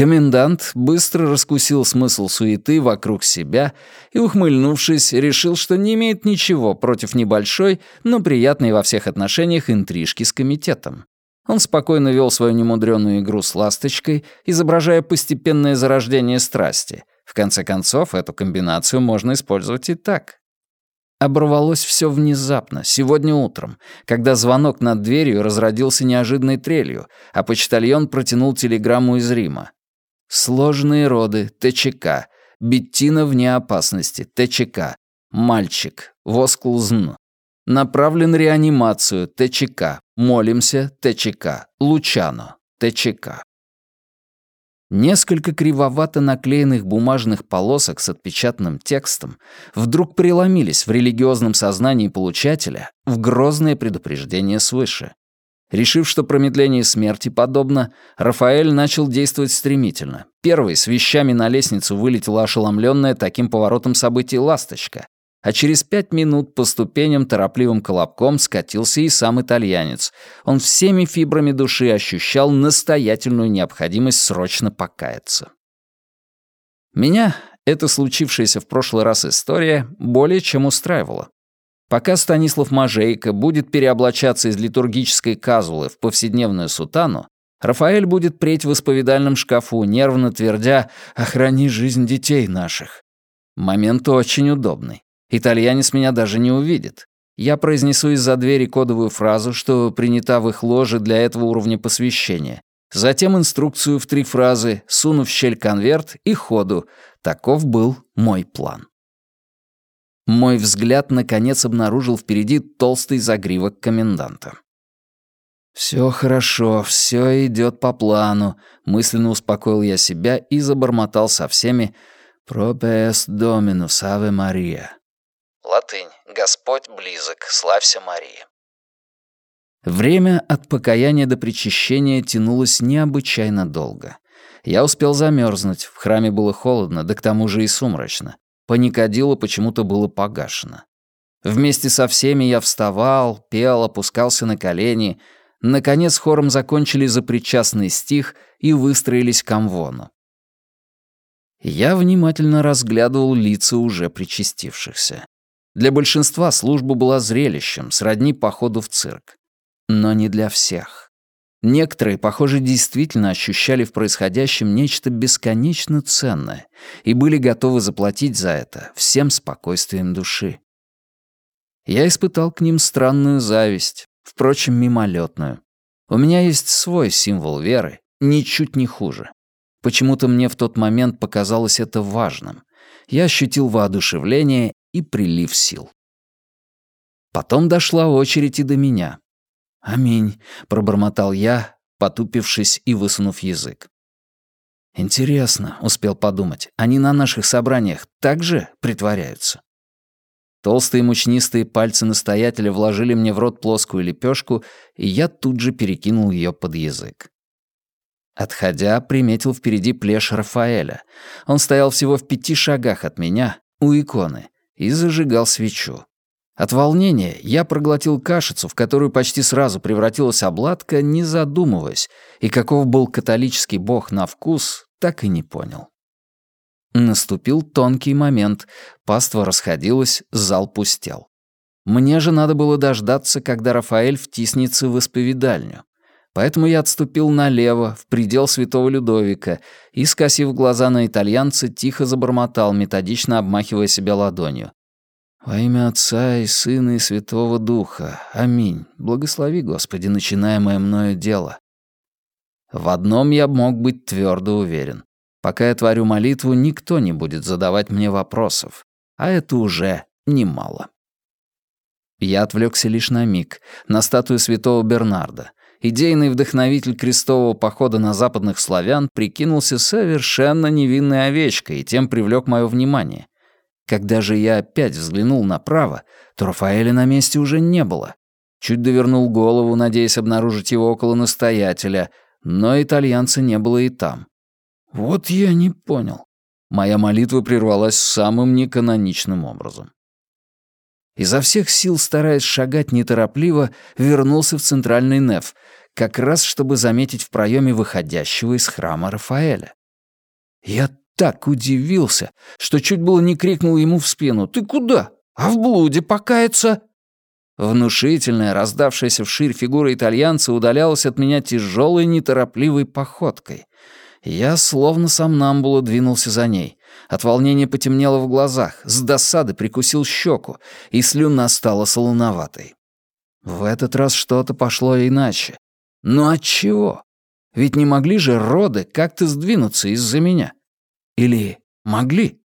Комендант быстро раскусил смысл суеты вокруг себя и, ухмыльнувшись, решил, что не имеет ничего против небольшой, но приятной во всех отношениях интрижки с комитетом. Он спокойно вел свою немудрённую игру с ласточкой, изображая постепенное зарождение страсти. В конце концов, эту комбинацию можно использовать и так. Оборвалось все внезапно, сегодня утром, когда звонок над дверью разродился неожиданной трелью, а почтальон протянул телеграмму из Рима. Сложные роды, ТЧК. Беттина вне опасности, ТЧК. Мальчик, Восклзн. Направлен реанимацию, ТЧК. Молимся, ТЧК. Лучано, ТЧК. Несколько кривовато наклеенных бумажных полосок с отпечатанным текстом вдруг преломились в религиозном сознании получателя в грозное предупреждение свыше. Решив, что промедление смерти подобно, Рафаэль начал действовать стремительно. Первый с вещами на лестницу вылетела ошеломленная таким поворотом событий ласточка, а через пять минут по ступеням торопливым колобком скатился и сам итальянец. Он всеми фибрами души ощущал настоятельную необходимость срочно покаяться. Меня эта случившаяся в прошлый раз история более чем устраивала. Пока Станислав Мажейко будет переоблачаться из литургической казулы в повседневную сутану, Рафаэль будет преть в исповедальном шкафу, нервно твердя «Охрани жизнь детей наших». Момент очень удобный. Итальянец меня даже не увидит. Я произнесу из-за двери кодовую фразу, что принята в их ложе для этого уровня посвящения. Затем инструкцию в три фразы, суну в щель конверт и ходу. Таков был мой план. Мой взгляд, наконец, обнаружил впереди толстый загривок коменданта. «Все хорошо, все идет по плану», — мысленно успокоил я себя и забормотал со всеми «Пропес Доминус Аве Мария». Латынь «Господь близок, славься Мария». Время от покаяния до причащения тянулось необычайно долго. Я успел замерзнуть, в храме было холодно, да к тому же и сумрачно. Паникодило почему-то было погашено. Вместе со всеми я вставал, пел, опускался на колени. Наконец хором закончили за причастный стих и выстроились к амвону. Я внимательно разглядывал лица уже причастившихся. Для большинства служба была зрелищем, сродни походу в цирк. Но не для всех. Некоторые, похоже, действительно ощущали в происходящем нечто бесконечно ценное и были готовы заплатить за это всем спокойствием души. Я испытал к ним странную зависть, впрочем, мимолетную. У меня есть свой символ веры, ничуть не хуже. Почему-то мне в тот момент показалось это важным. Я ощутил воодушевление и прилив сил. Потом дошла очередь и до меня. «Аминь», — пробормотал я, потупившись и высунув язык. «Интересно», — успел подумать, — «они на наших собраниях так же притворяются?» Толстые мучнистые пальцы настоятеля вложили мне в рот плоскую лепешку, и я тут же перекинул ее под язык. Отходя, приметил впереди плешь Рафаэля. Он стоял всего в пяти шагах от меня, у иконы, и зажигал свечу. От волнения я проглотил кашицу, в которую почти сразу превратилась обладка, не задумываясь, и каков был католический бог на вкус, так и не понял. Наступил тонкий момент, паства расходилась, зал пустел. Мне же надо было дождаться, когда Рафаэль втиснется в исповедальню. Поэтому я отступил налево, в предел святого Людовика, и, скосив глаза на итальянца, тихо забормотал, методично обмахивая себя ладонью. Во имя Отца и Сына и Святого Духа. Аминь. Благослови, Господи, начинаемое мною дело. В одном я мог быть твердо уверен. Пока я творю молитву, никто не будет задавать мне вопросов. А это уже немало. Я отвлекся лишь на миг, на статую святого Бернарда. Идейный вдохновитель крестового похода на западных славян прикинулся совершенно невинной овечкой и тем привлек мое внимание. Когда же я опять взглянул направо, то Рафаэля на месте уже не было. Чуть довернул голову, надеясь обнаружить его около настоятеля, но итальянца не было и там. Вот я не понял. Моя молитва прервалась самым неканоничным образом. Изо всех сил, стараясь шагать неторопливо, вернулся в центральный неф, как раз чтобы заметить в проеме выходящего из храма Рафаэля. Я так удивился, что чуть было не крикнул ему в спину «Ты куда? А в блуде покаяться?» Внушительная, раздавшаяся вширь фигура итальянца удалялась от меня тяжелой, неторопливой походкой. Я словно сам намбула двинулся за ней. От волнения потемнело в глазах, с досады прикусил щеку, и слюна стала солоноватой. В этот раз что-то пошло иначе. Но от чего? Ведь не могли же роды как-то сдвинуться из-за меня. Или могли?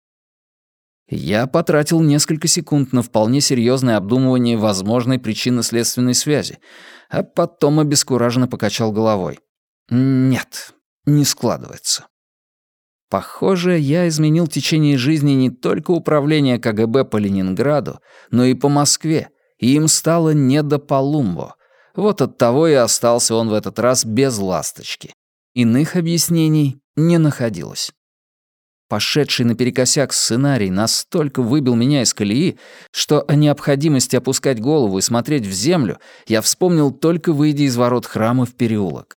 Я потратил несколько секунд на вполне серьезное обдумывание возможной причинно-следственной связи, а потом обескураженно покачал головой. Нет, не складывается. Похоже, я изменил течение жизни не только управления КГБ по Ленинграду, но и по Москве, и им стало не до Палумбо. Вот от того и остался он в этот раз без ласточки. Иных объяснений не находилось. Пошедший наперекосяк сценарий настолько выбил меня из колеи, что о необходимости опускать голову и смотреть в землю я вспомнил только выйдя из ворот храма в переулок.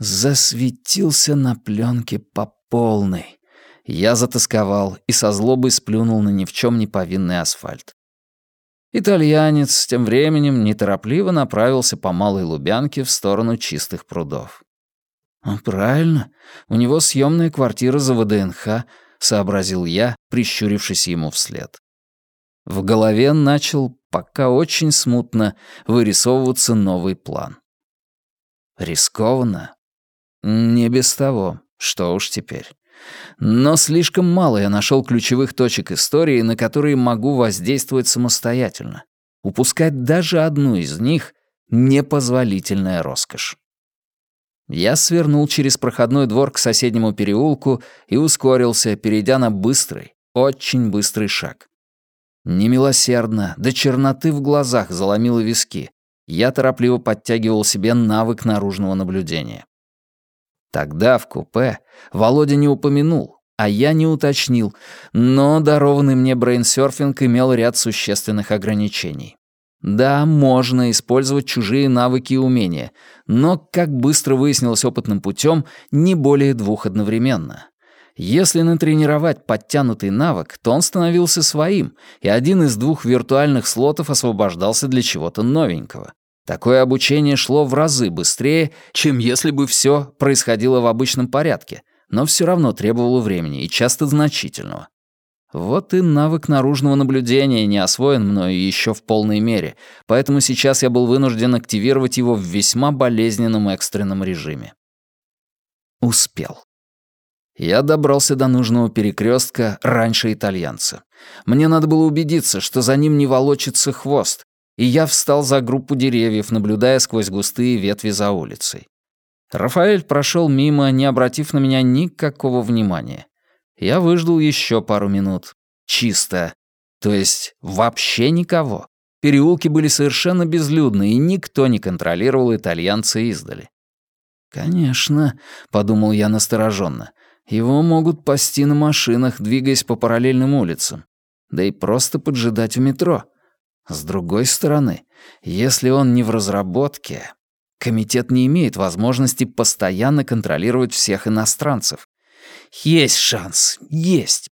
Засветился на пленке по полной. Я затасковал и со злобой сплюнул на ни в чем не повинный асфальт. Итальянец тем временем неторопливо направился по Малой Лубянке в сторону чистых прудов. «Правильно, у него съемная квартира за ВДНХ», — сообразил я, прищурившись ему вслед. В голове начал, пока очень смутно, вырисовываться новый план. Рискованно? Не без того, что уж теперь. Но слишком мало я нашел ключевых точек истории, на которые могу воздействовать самостоятельно. Упускать даже одну из них — непозволительная роскошь. Я свернул через проходной двор к соседнему переулку и ускорился, перейдя на быстрый, очень быстрый шаг. Немилосердно, до черноты в глазах заломило виски. Я торопливо подтягивал себе навык наружного наблюдения. Тогда в купе Володя не упомянул, а я не уточнил, но дарованный мне брейнсерфинг имел ряд существенных ограничений. Да, можно использовать чужие навыки и умения, но, как быстро выяснилось опытным путем, не более двух одновременно. Если натренировать подтянутый навык, то он становился своим, и один из двух виртуальных слотов освобождался для чего-то новенького. Такое обучение шло в разы быстрее, чем если бы все происходило в обычном порядке, но все равно требовало времени и часто значительного. Вот и навык наружного наблюдения не освоен мною еще в полной мере, поэтому сейчас я был вынужден активировать его в весьма болезненном экстренном режиме. Успел. Я добрался до нужного перекрестка раньше итальянца. Мне надо было убедиться, что за ним не волочится хвост, и я встал за группу деревьев, наблюдая сквозь густые ветви за улицей. Рафаэль прошел мимо, не обратив на меня никакого внимания. Я выждал еще пару минут. Чисто. То есть вообще никого. Переулки были совершенно безлюдны, и никто не контролировал итальянца издали. «Конечно», — подумал я настороженно, — «его могут пасти на машинах, двигаясь по параллельным улицам. Да и просто поджидать в метро. С другой стороны, если он не в разработке, комитет не имеет возможности постоянно контролировать всех иностранцев. Есть шанс, есть.